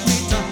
me down.